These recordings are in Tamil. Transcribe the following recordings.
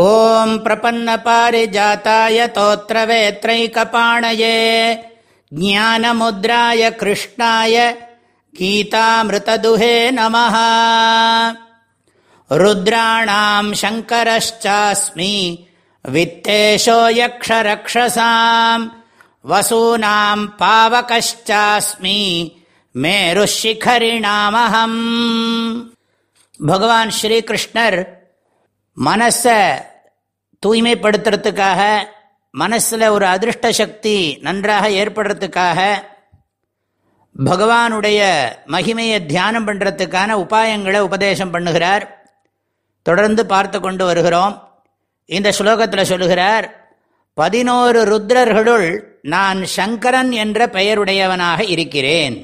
ॐ प्रपन्नपारिजाताय तोत्रवेत्रैकपाणये ज्ञानमुद्राय कृष्णाय गीतामृतदुहे नमः रुद्राणाम् शङ्करश्चास्मि वित्तेशो यक्षरक्षसाम् वसूनाम् पावकश्चास्मि मेरुशिखरिणामहम् भगवान् श्रीकृष्णर् மனசை தூய்மைப்படுத்துறதுக்காக மனசில் ஒரு அதிருஷ்ட சக்தி நன்றாக ஏற்படுறதுக்காக பகவானுடைய மகிமையை தியானம் பண்ணுறதுக்கான உபாயங்களை உபதேசம் பண்ணுகிறார். தொடர்ந்து பார்த்து கொண்டு வருகிறோம். இந்த ஸ்லோகத்தில் சொல்லுகிறார் பதினோரு ருத்ரர்களுள் நான் சங்கரன் என்ற பெயருடையவனாக இருக்கிறேன்.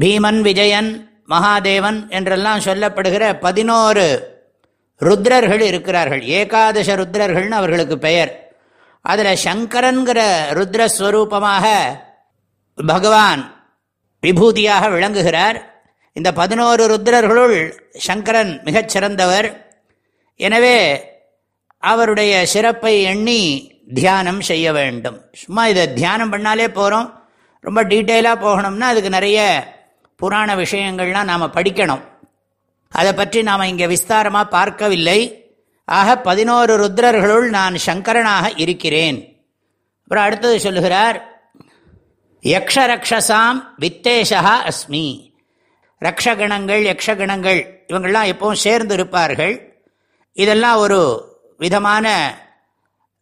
பீமன் விஜயன் மகாதேவன் என்றெல்லாம் சொல்லப்படுகிற பதினோரு ருத்ரர்கள் இருக்கிறார்கள். ஏகாதச ருத்ரர்கள்னு அவர்களுக்கு பெயர். அதில் சங்கரன்கிற ருத்ரஸ்வரூபமாக பகவான் விபூதியாக விளங்குகிறார். இந்த பதினோரு ருத்ரர்களுள் சங்கரன் மிகச்சிறந்தவர் எனவே அவருடைய சிறப்பை எண்ணி தியானம் செய்ய வேண்டும். சும்மா இதை தியானம் பண்ணாலே போகிறோம் ரொம்ப டீட்டெயிலாக போகணும்னா அதுக்கு நிறைய புராண விஷயங்கள்லாம் நாம் படிக்கணும். அதை பற்றி நாம் இங்கே விஸ்தாரமாக பார்க்கவில்லை. ஆக பதினோரு ருத்ரர்களுள் நான் சங்கரனாக இருக்கிறேன். அப்புறம் அடுத்தது சொல்லுகிறார் யக்ஷரக்ஷசாம் வித்தேஷா அஸ்மி. ரக்ஷகணங்கள் யக்ஷகணங்கள் இவங்கள்லாம் எப்பவும் சேர்ந்து இருப்பார்கள். இதெல்லாம் ஒரு விதமான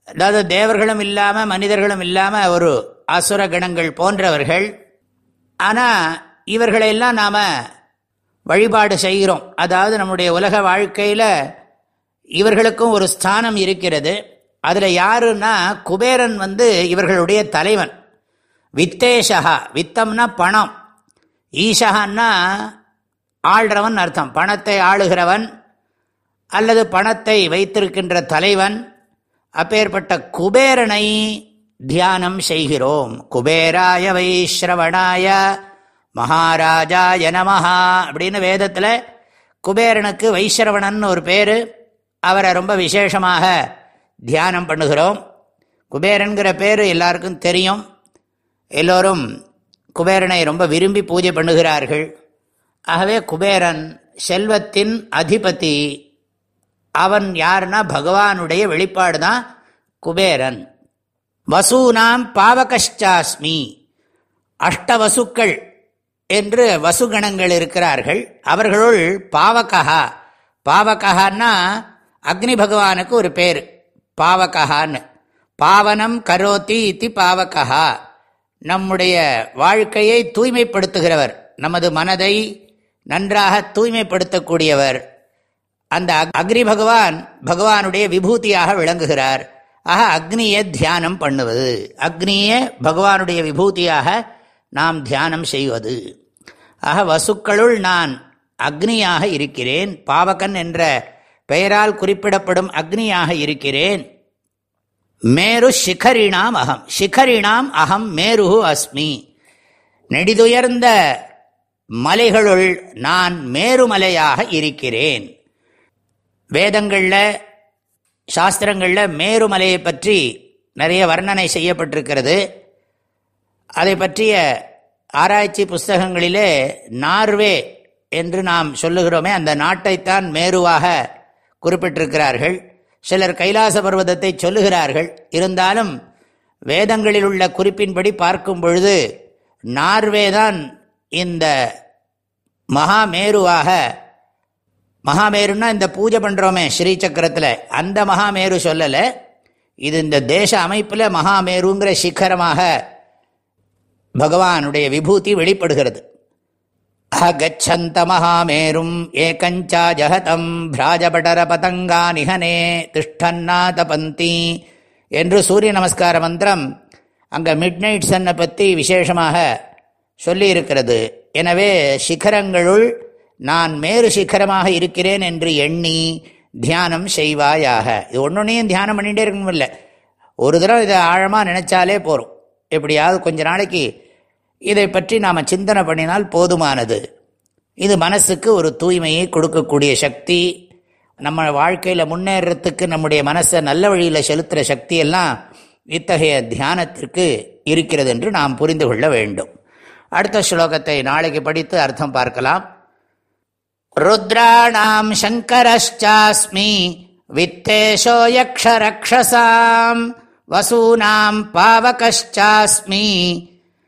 அதாவது தேவர்களும் இல்லாமல் மனிதர்களும் இல்லாமல் ஒரு அசுர கணங்கள் போன்றவர்கள். ஆனால் இவர்களையெல்லாம் நாம் வழிபாடு செய்கிறோம். அதாவது நம்முடைய உலக வாழ்க்கையில் இவர்களுக்கும் ஒரு ஸ்தானம் இருக்கிறது. அதில் யாருன்னா குபேரன் வந்து இவர்களுடைய தலைவன். வித்தேஷகா வித்தம்னா பணம். ஈஷகான்னா ஆள்றவன் அர்த்தம். பணத்தை ஆளுகிறவன் அல்லது பணத்தை வைத்திருக்கின்ற தலைவன். அப்பேற்பட்ட குபேரனை தியானம் செய்கிறோம். குபேராய வைஸ்ரவணாய மகாராஜா யனமஹா அப்படின்னு வேதத்தில் குபேரனுக்கு வைஸ்ரவணன் ஒரு பேர். அவரை ரொம்ப விசேஷமாக தியானம் பண்ணுகிறோம். குபேரன்கிற பேர் எல்லாருக்கும் தெரியும். எல்லோரும் குபேரனை ரொம்ப விரும்பி பூஜை பண்ணுகிறார்கள். ஆகவே குபேரன் செல்வத்தின் அதிபதி. அவன் யாருன்னா பகவானுடைய வெளிப்பாடு தான் குபேரன். வசூனாம் பாவகஷ்டாஸ்மி. அஷ்டவசுக்கள் என்று வசுகணங்கள் இருக்கிறார்கள். அவர்களுள் பாவகா பாவகஹான்னா அக்னி பகவானுக்கு ஒரு பேர். பாவகஹான்னு. பாவனம் கரோத்தி இத்தி பாவகா நம்முடைய வாழ்க்கையை தூய்மைப்படுத்துகிறவர். நமது மனதை நன்றாக தூய்மைப்படுத்தக்கூடியவர். அந்த அக்னி பகவான் பகவானுடைய விபூதியாக விளங்குகிறார். ஆக அக்னியை தியானம் பண்ணுவது. அக்னியே பகவானுடைய விபூதியாக நாம் தியானம் செய்வது. ஆக வசுக்களுள் நான் அக்னியாக இருக்கிறேன். பாவகன் என்ற பெயரால் குறிப்பிடப்படும் அக்னியாக இருக்கிறேன். மேரு சிகரிணாம் அகம். சிகரிணாம் அகம் மேரு அஸ்மி. நெடிதுயர்ந்த மலைகளுள் நான் மேருமலையாக இருக்கிறேன். வேதங்களில் சாஸ்திரங்களில் மேருமலையை பற்றி நிறைய வர்ணனை செய்யப்பட்டிருக்கிறது. அதை பற்றிய ஆராய்ச்சி புஸ்தகங்களிலே நார்வே என்று நாம் சொல்லுகிறோமே அந்த நாட்டைத்தான் மேருவாக குறிப்பிட்டிருக்கிறார்கள். சிலர் கைலாச பர்வதத்தை சொல்லுகிறார்கள். இருந்தாலும் வேதங்களில் உள்ள குறிப்பின்படி பார்க்கும் பொழுது நார்வே தான் இந்த மகாமேருவாக மகாமேருன்னா இந்த பூஜை பண்ணுறோமே ஸ்ரீசக்கரத்தில். அந்த மகாமேரு சொல்லலை. இது இந்த தேச அமைப்பில் மகாமேருங்கிற சிக்கரமாக பகவானுடைய விபூதி வெளிப்படுகிறது. அகச்சந்த மகாமேரும் ஏகஞ்சா ஜகதம் பிராஜபடர பதங்கா நிகனே திஷ்டன்னாத பந்தி என்று சூரிய நமஸ்கார மந்திரம் அங்கே மிட் நைட் சன்னை பற்றி விசேஷமாக சொல்லியிருக்கிறது. எனவே சிகரங்களுள் நான் மேறு சிகரமாக இருக்கிறேன் என்று எண்ணி தியானம் செய்வாயாக. இது ஒன்றுனையும் தியானம் பண்ணிகிட்டே இருக்கணும் இல்லை ஒரு தடவை இதை ஆழமாக நினச்சாலே போகிறோம் எப்படியாவது கொஞ்ச நாளைக்கு இதை பற்றி நாம் சிந்தனை பண்ணினால் போதுமானது. இது மனசுக்கு ஒரு தூய்மையை கொடுக்கக்கூடிய சக்தி. நம்ம வாழ்க்கையில் முன்னேறத்துக்கு நம்முடைய மனசை நல்ல வழியில் செலுத்துகிற சக்தியெல்லாம் இத்தகைய தியானத்திற்கு இருக்கிறது என்று நாம் புரிந்து கொள்ள வேண்டும். அடுத்த ஸ்லோகத்தை நாளைக்கு படித்து அர்த்தம் பார்க்கலாம். ருத்ராணாம் சங்கரஷ்சாஸ்மி வித்தேஷோ யக்ஷரக்ஷசாம் வசூனாம் பாவகஷ்சாஸ்மி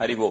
हरिबो